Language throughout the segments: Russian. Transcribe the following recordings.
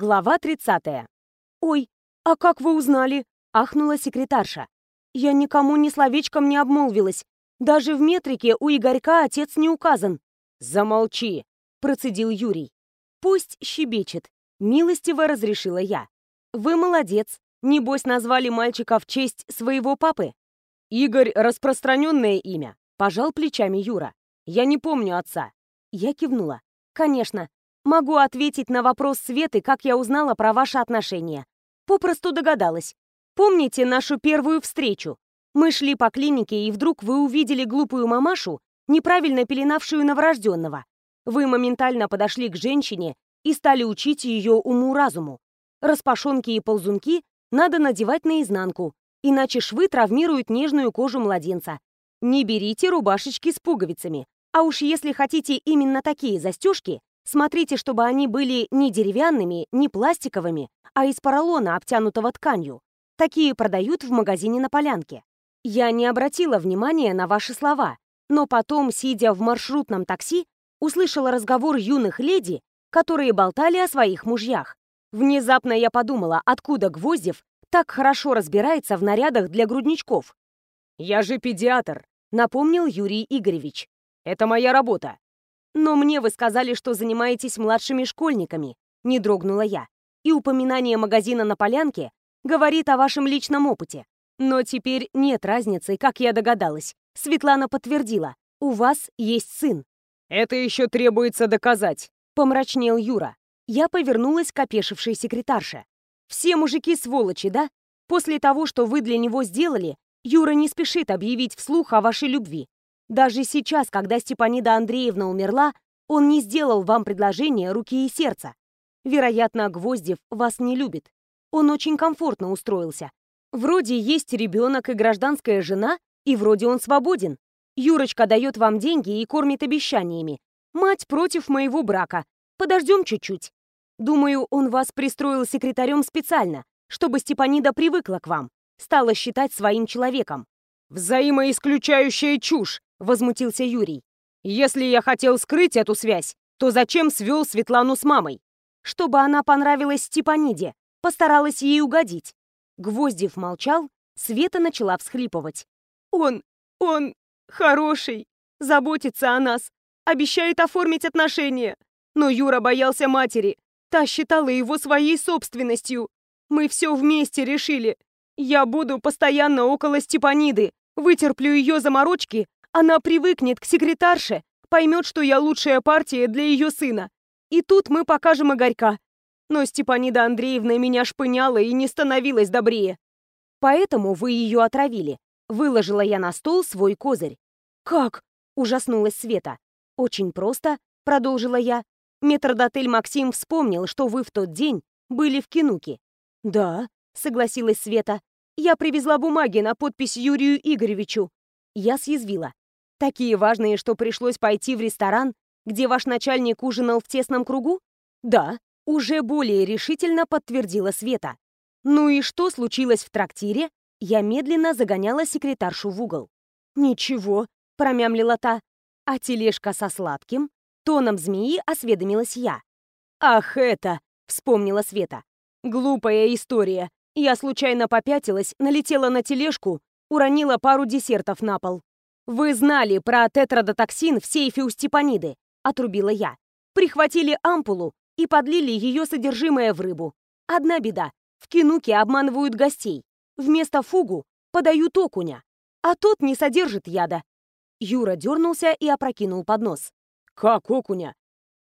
Глава 30. «Ой, а как вы узнали?» — ахнула секретарша. «Я никому ни словечком не обмолвилась. Даже в метрике у Игорька отец не указан». «Замолчи!» — процедил Юрий. «Пусть щебечет», — милостиво разрешила я. «Вы молодец. Небось, назвали мальчика в честь своего папы?» «Игорь — распространенное имя», — пожал плечами Юра. «Я не помню отца». Я кивнула. «Конечно. Могу ответить на вопрос Светы, как я узнала про ваши отношения. Попросту догадалась. Помните нашу первую встречу? Мы шли по клинике, и вдруг вы увидели глупую мамашу, неправильно пеленавшую новорожденного. Вы моментально подошли к женщине и стали учить ее уму-разуму. Распашонки и ползунки надо надевать наизнанку, иначе швы травмируют нежную кожу младенца. Не берите рубашечки с пуговицами, а уж если хотите именно такие застежки, Смотрите, чтобы они были не деревянными, не пластиковыми, а из поролона, обтянутого тканью. Такие продают в магазине на полянке. Я не обратила внимания на ваши слова, но потом, сидя в маршрутном такси, услышала разговор юных леди, которые болтали о своих мужьях. Внезапно я подумала, откуда Гвоздев так хорошо разбирается в нарядах для грудничков. «Я же педиатр», — напомнил Юрий Игоревич. «Это моя работа. «Но мне вы сказали, что занимаетесь младшими школьниками», — не дрогнула я. «И упоминание магазина на полянке говорит о вашем личном опыте. Но теперь нет разницы, как я догадалась. Светлана подтвердила, у вас есть сын». «Это еще требуется доказать», — помрачнел Юра. Я повернулась к опешившей секретарше. «Все мужики сволочи, да? После того, что вы для него сделали, Юра не спешит объявить вслух о вашей любви. Даже сейчас, когда Степанида Андреевна умерла, он не сделал вам предложение руки и сердца. Вероятно, Гвоздев вас не любит. Он очень комфортно устроился. Вроде есть ребенок и гражданская жена, и вроде он свободен. Юрочка дает вам деньги и кормит обещаниями. Мать против моего брака. Подождем чуть-чуть. Думаю, он вас пристроил секретарем специально, чтобы Степанида привыкла к вам, стала считать своим человеком. «Взаимоисключающая чушь!» — возмутился Юрий. «Если я хотел скрыть эту связь, то зачем свел Светлану с мамой?» «Чтобы она понравилась Степаниде, постаралась ей угодить». Гвоздев молчал, Света начала всхлипывать. «Он, он хороший, заботится о нас, обещает оформить отношения. Но Юра боялся матери, та считала его своей собственностью. Мы все вместе решили. Я буду постоянно около Степаниды, вытерплю ее заморочки, она привыкнет к секретарше, поймет, что я лучшая партия для ее сына. И тут мы покажем Игорька. Но Степанида Андреевна меня шпыняла и не становилась добрее. Поэтому вы ее отравили. Выложила я на стол свой козырь. «Как?» – ужаснулась Света. «Очень просто», – продолжила я. Метрдотель Максим вспомнил, что вы в тот день были в Кинуке. «Да», — согласилась Света. «Я привезла бумаги на подпись Юрию Игоревичу». Я съязвила. Такие важные, что пришлось пойти в ресторан, где ваш начальник ужинал в тесном кругу? Да, уже более решительно подтвердила Света. Ну и что случилось в трактире? Я медленно загоняла секретаршу в угол. Ничего, промямлила та. А тележка со сладким? Тоном змеи осведомилась я. Ах, это, вспомнила Света. Глупая история. Я случайно попятилась, налетела на тележку, уронила пару десертов на пол. «Вы знали про тетрадотоксин в сейфе у Степаниды», — отрубила я. «Прихватили ампулу и подлили ее содержимое в рыбу. Одна беда. В кинуке обманывают гостей. Вместо фугу подают окуня. А тот не содержит яда». Юра дернулся и опрокинул поднос. «Как окуня?»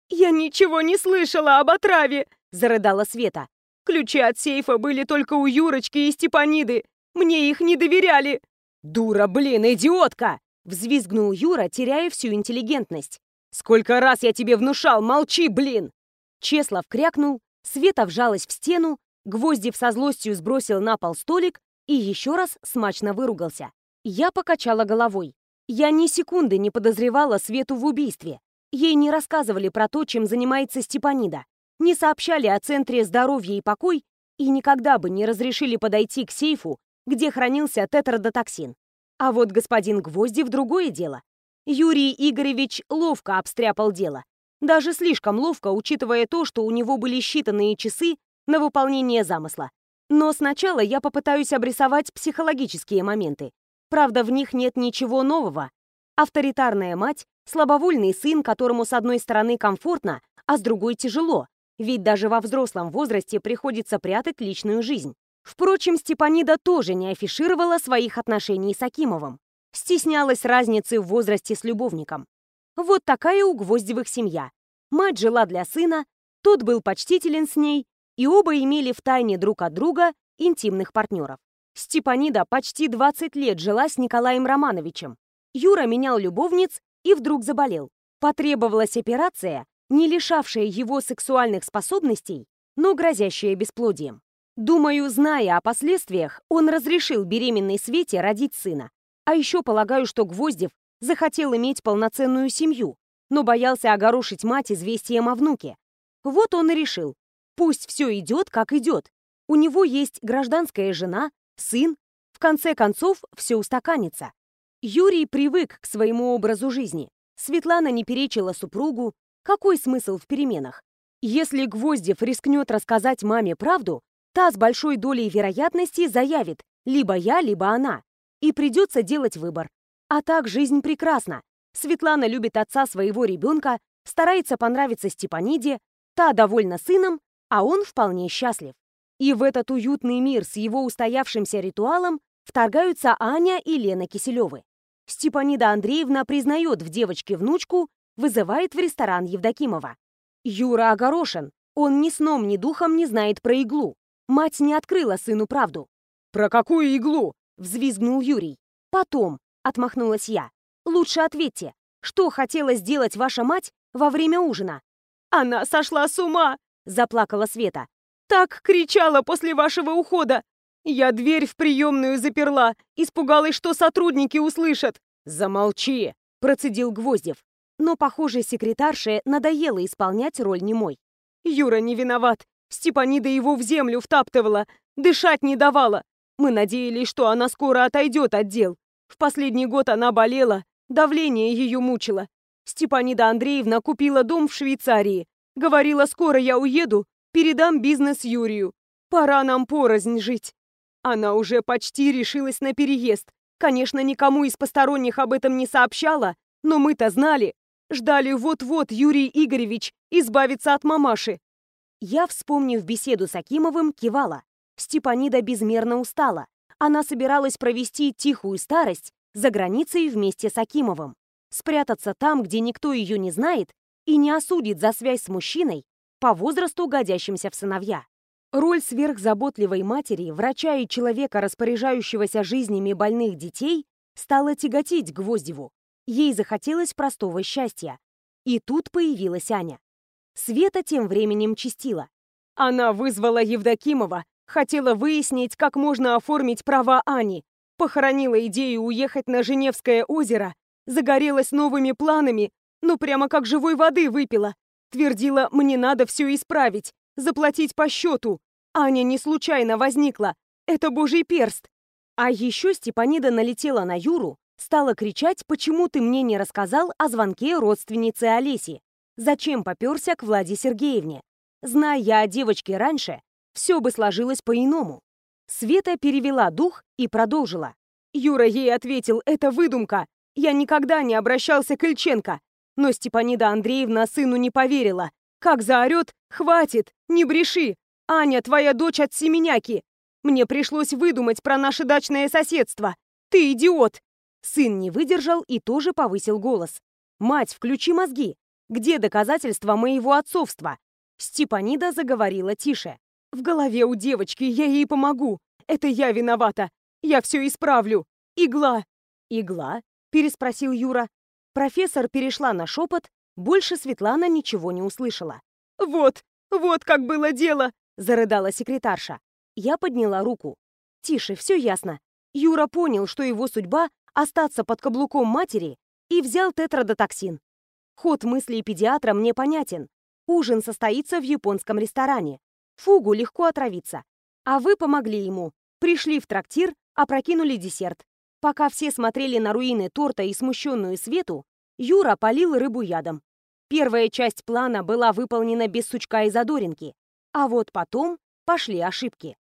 «Я ничего не слышала об отраве!» — зарыдала Света. «Ключи от сейфа были только у Юрочки и Степаниды. Мне их не доверяли!» «Дура, блин, идиотка!» Взвизгнул Юра, теряя всю интеллигентность. «Сколько раз я тебе внушал! Молчи, блин!» Чеслов крякнул, Света вжалась в стену, Гвоздев со злостью сбросил на пол столик и еще раз смачно выругался. Я покачала головой. Я ни секунды не подозревала Свету в убийстве. Ей не рассказывали про то, чем занимается Степанида, не сообщали о Центре здоровья и покой и никогда бы не разрешили подойти к сейфу, где хранился тетрадотоксин. А вот господин Гвоздев другое дело. Юрий Игоревич ловко обстряпал дело. Даже слишком ловко, учитывая то, что у него были считанные часы на выполнение замысла. Но сначала я попытаюсь обрисовать психологические моменты. Правда, в них нет ничего нового. Авторитарная мать, слабовольный сын, которому с одной стороны комфортно, а с другой тяжело, ведь даже во взрослом возрасте приходится прятать личную жизнь. Впрочем, Степанида тоже не афишировала своих отношений с Акимовым. Стеснялась разницы в возрасте с любовником. Вот такая у Гвоздевых семья. Мать жила для сына, тот был почтителен с ней, и оба имели в тайне друг от друга интимных партнеров. Степанида почти 20 лет жила с Николаем Романовичем. Юра менял любовниц и вдруг заболел. Потребовалась операция, не лишавшая его сексуальных способностей, но грозящая бесплодием. Думаю, зная о последствиях, он разрешил беременной Свете родить сына. А еще полагаю, что Гвоздев захотел иметь полноценную семью, но боялся огорошить мать известием о внуке. Вот он и решил. Пусть все идет, как идет. У него есть гражданская жена, сын. В конце концов, все устаканится. Юрий привык к своему образу жизни. Светлана не перечила супругу, какой смысл в переменах? Если Гвоздев рискнет рассказать маме правду, та с большой долей вероятности заявит либо я, либо она. И придется делать выбор. А так жизнь прекрасна. Светлана любит отца своего ребенка, старается понравиться Степаниде, та довольна сыном, а он вполне счастлив. И в этот уютный мир с его устоявшимся ритуалом вторгаются Аня и Лена Киселевы. Степанида Андреевна признает в девочке внучку вызывает в ресторан Евдокимова. Юра огорошен. Он ни сном, ни духом не знает про иглу. Мать не открыла сыну правду. «Про какую иглу?» — взвизгнул Юрий. «Потом», — отмахнулась я. «Лучше ответьте, что хотела сделать ваша мать во время ужина?» «Она сошла с ума!» — заплакала Света. «Так кричала после вашего ухода! Я дверь в приемную заперла, испугалась, что сотрудники услышат!» «Замолчи!» — процедил Гвоздев. Но, похоже, секретарше надоело исполнять роль немой. «Юра не виноват. Степанида его в землю втаптывала, дышать не давала. Мы надеялись, что она скоро отойдет от дел. В последний год она болела, давление ее мучило. Степанида Андреевна купила дом в Швейцарии. Говорила, скоро я уеду, передам бизнес Юрию. Пора нам порознь жить. Она уже почти решилась на переезд. Конечно, никому из посторонних об этом не сообщала, но мы-то знали. Ждали вот-вот Юрий Игоревич избавиться от мамаши. Я, вспомнив беседу с Акимовым, кивала. Степанида безмерно устала. Она собиралась провести тихую старость за границей вместе с Акимовым. Спрятаться там, где никто ее не знает и не осудит за связь с мужчиной, по возрасту годящимся в сыновья. Роль сверхзаботливой матери, врача и человека, распоряжающегося жизнями больных детей, стала тяготить Гвоздеву. Ей захотелось простого счастья. И тут появилась Аня. Света тем временем чистила. Она вызвала Евдокимова, хотела выяснить, как можно оформить права Ани, похоронила идею уехать на Женевское озеро, загорелась новыми планами, ну прямо как живой воды выпила. Твердила, мне надо все исправить, заплатить по счету. Аня не случайно возникла. Это божий перст. А еще Степанида налетела на Юру, Стала кричать, почему ты мне не рассказал о звонке родственницы Олеси. Зачем попёрся к Владе Сергеевне? Зная я о девочке раньше, все бы сложилось по-иному. Света перевела дух и продолжила. Юра ей ответил, это выдумка. Я никогда не обращался к Ильченко. Но Степанида Андреевна сыну не поверила. Как заорет, хватит, не бреши. Аня, твоя дочь от Семеняки. Мне пришлось выдумать про наше дачное соседство. Ты идиот. Сын не выдержал и тоже повысил голос. «Мать, включи мозги! Где доказательства моего отцовства?» Степанида заговорила тише. «В голове у девочки, я ей помогу. Это я виновата. Я все исправлю. Игла!» «Игла?» — переспросил Юра. Профессор перешла на шепот, больше Светлана ничего не услышала. «Вот, вот как было дело!» — зарыдала секретарша. Я подняла руку. «Тише, все ясно. Юра понял, что его судьба остаться под каблуком матери и взял тетрадотоксин. Ход мыслей педиатра мне понятен. Ужин состоится в японском ресторане. Фугу легко отравиться. А вы помогли ему. Пришли в трактир, опрокинули десерт. Пока все смотрели на руины торта и смущенную Свету, Юра полил рыбу ядом. Первая часть плана была выполнена без сучка и задоринки. А вот потом пошли ошибки.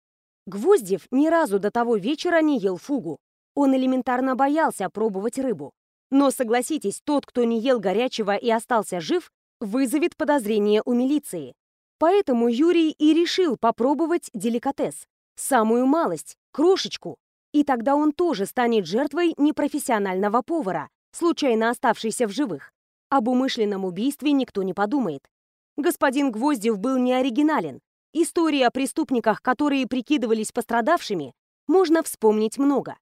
Гвоздев ни разу до того вечера не ел фугу. Он элементарно боялся пробовать рыбу. Но согласитесь, тот, кто не ел горячего и остался жив, вызовет подозрение у милиции. Поэтому Юрий и решил попробовать деликатес. Самую малость, крошечку. И тогда он тоже станет жертвой непрофессионального повара, случайно оставшийся в живых. Об умышленном убийстве никто не подумает. Господин Гвоздев был не оригинален. Истории о преступниках, которые прикидывались пострадавшими, можно вспомнить много.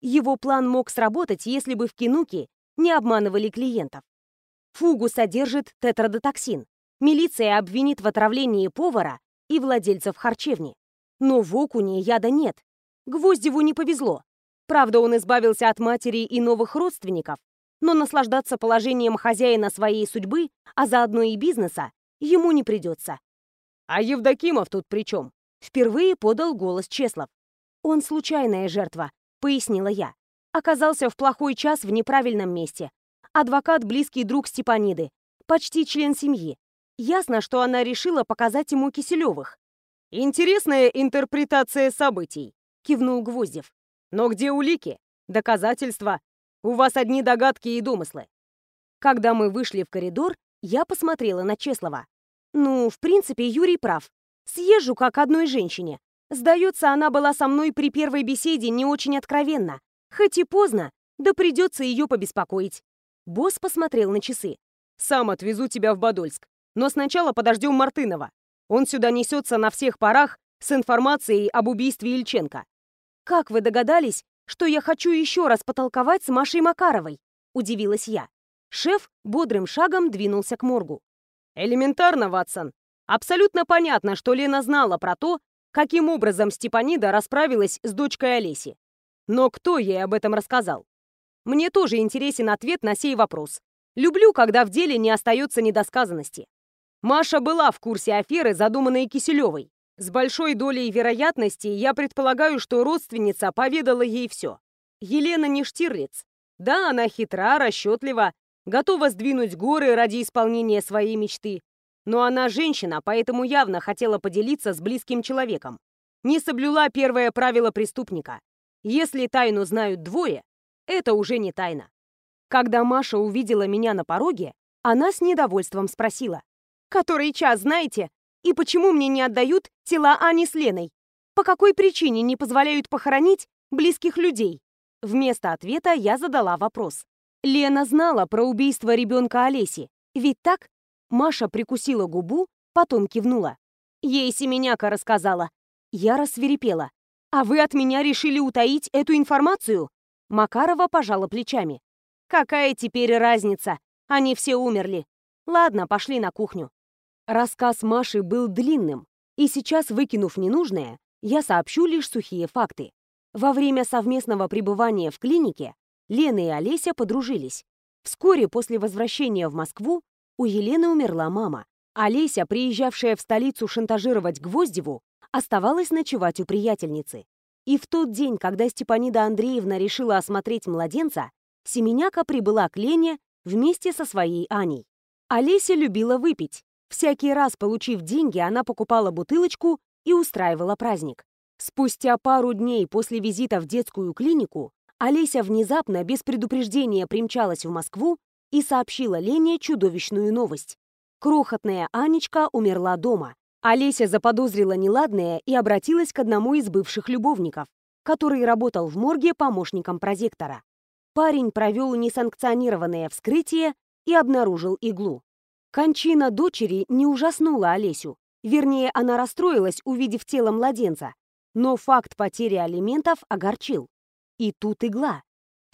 Его план мог сработать, если бы в Кинуке не обманывали клиентов. Фугу содержит тетрадотоксин. Милиция обвинит в отравлении повара и владельцев харчевни. Но в окуне яда нет. Гвоздеву не повезло. Правда, он избавился от матери и новых родственников, но наслаждаться положением хозяина своей судьбы, а заодно и бизнеса, ему не придется. «А Евдокимов тут при чем?» Впервые подал голос Чеслов. «Он случайная жертва», — пояснила я. Оказался в плохой час в неправильном месте. Адвокат — близкий друг Степаниды, почти член семьи. Ясно, что она решила показать ему Киселевых. «Интересная интерпретация событий», — кивнул Гвоздев. «Но где улики? Доказательства? У вас одни догадки и домыслы». Когда мы вышли в коридор, я посмотрела на Чеслова. Ну, в принципе, Юрий прав. Съезжу как одной женщине. Сдается, она была со мной при первой беседе не очень откровенна. Хоть и поздно, да придется ее побеспокоить. Босс посмотрел на часы. «Сам отвезу тебя в Подольск. Но сначала подождем Мартынова. Он сюда несется на всех парах с информацией об убийстве Ильченко». «Как вы догадались, что я хочу еще раз потолковать с Машей Макаровой?» – удивилась я. Шеф бодрым шагом двинулся к моргу. Элементарно, Ватсон. Абсолютно понятно, что Лена знала про то, каким образом Степанида расправилась с дочкой Олеси. Но кто ей об этом рассказал? Мне тоже интересен ответ на сей вопрос. Люблю, когда в деле не остается недосказанности. Маша была в курсе аферы, задуманной Киселевой. С большой долей вероятности я предполагаю, что родственница поведала ей все. Елена не Штирлиц. Да, она хитра, расчетлива, готова сдвинуть горы ради исполнения своей мечты. Но она женщина, поэтому явно хотела поделиться с близким человеком. Не соблюла первое правило преступника. Если тайну знают двое, это уже не тайна. Когда Маша увидела меня на пороге, она с недовольством спросила. «Который час, знаете? И почему мне не отдают тела Ани с Леной? По какой причине не позволяют похоронить близких людей?» Вместо ответа я задала вопрос. Лена знала про убийство ребенка Олеси. Ведь так? Маша прикусила губу, потом кивнула. Ей Семеняка рассказала. Я рассверепела. «А вы от меня решили утаить эту информацию?» Макарова пожала плечами. «Какая теперь разница? Они все умерли. Ладно, пошли на кухню». Рассказ Маши был длинным, и сейчас, выкинув ненужное, я сообщу лишь сухие факты. Во время совместного пребывания в клинике Лена и Олеся подружились. Вскоре после возвращения в Москву у Елены умерла мама. Олеся, приезжавшая в столицу шантажировать Гвоздеву, оставалась ночевать у приятельницы. И в тот день, когда Степанида Андреевна решила осмотреть младенца, Семеняка прибыла к Лене вместе со своей Аней. Олеся любила выпить. Всякий раз, получив деньги, она покупала бутылочку и устраивала праздник. Спустя пару дней после визита в детскую клинику Олеся внезапно, без предупреждения, примчалась в Москву и сообщила Лене чудовищную новость. Крохотная Анечка умерла дома. Олеся заподозрила неладное и обратилась к одному из бывших любовников, который работал в морге помощником прозектора. Парень провел несанкционированное вскрытие и обнаружил иглу. Кончина дочери не ужаснула Олесю. Вернее, она расстроилась, увидев тело младенца. Но факт потери алиментов огорчил. И тут игла.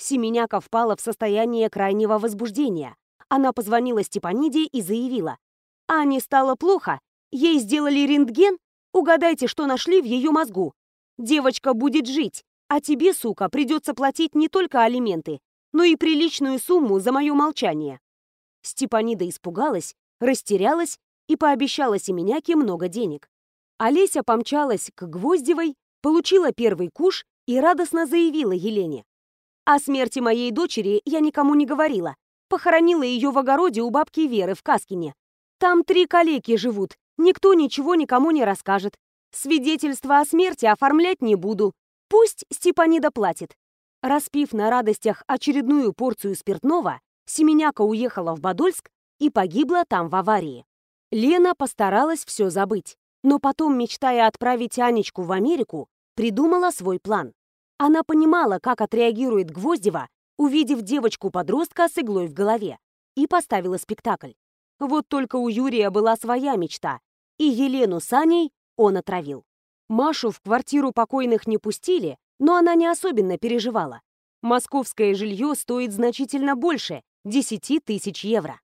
Семеняка впала в состояние крайнего возбуждения. Она позвонила Степаниде и заявила. Ане стало плохо, ей сделали рентген, угадайте, что нашли в ее мозгу. Девочка будет жить, а тебе, сука, придется платить не только алименты, но и приличную сумму за мое молчание. Степанида испугалась, растерялась и пообещала Семеняке много денег. Олеся помчалась к Гвоздевой, получила первый куш и радостно заявила Елене. О смерти моей дочери я никому не говорила. Похоронила ее в огороде у бабки Веры в Каскине. Там три калеки живут, никто ничего никому не расскажет. Свидетельство о смерти оформлять не буду. Пусть Степанида платит. Распив на радостях очередную порцию спиртного, Семеняка уехала в Подольск и погибла там в аварии. Лена постаралась все забыть, но потом, мечтая отправить Анечку в Америку, придумала свой план. Она понимала, как отреагирует Гвоздева, увидев девочку-подростка с иглой в голове, и поставила спектакль. Вот только у Юрия была своя мечта, и Елену с Аней он отравил. Машу в квартиру покойных не пустили, но она не особенно переживала. Московское жилье стоит значительно больше 10 тысяч евро.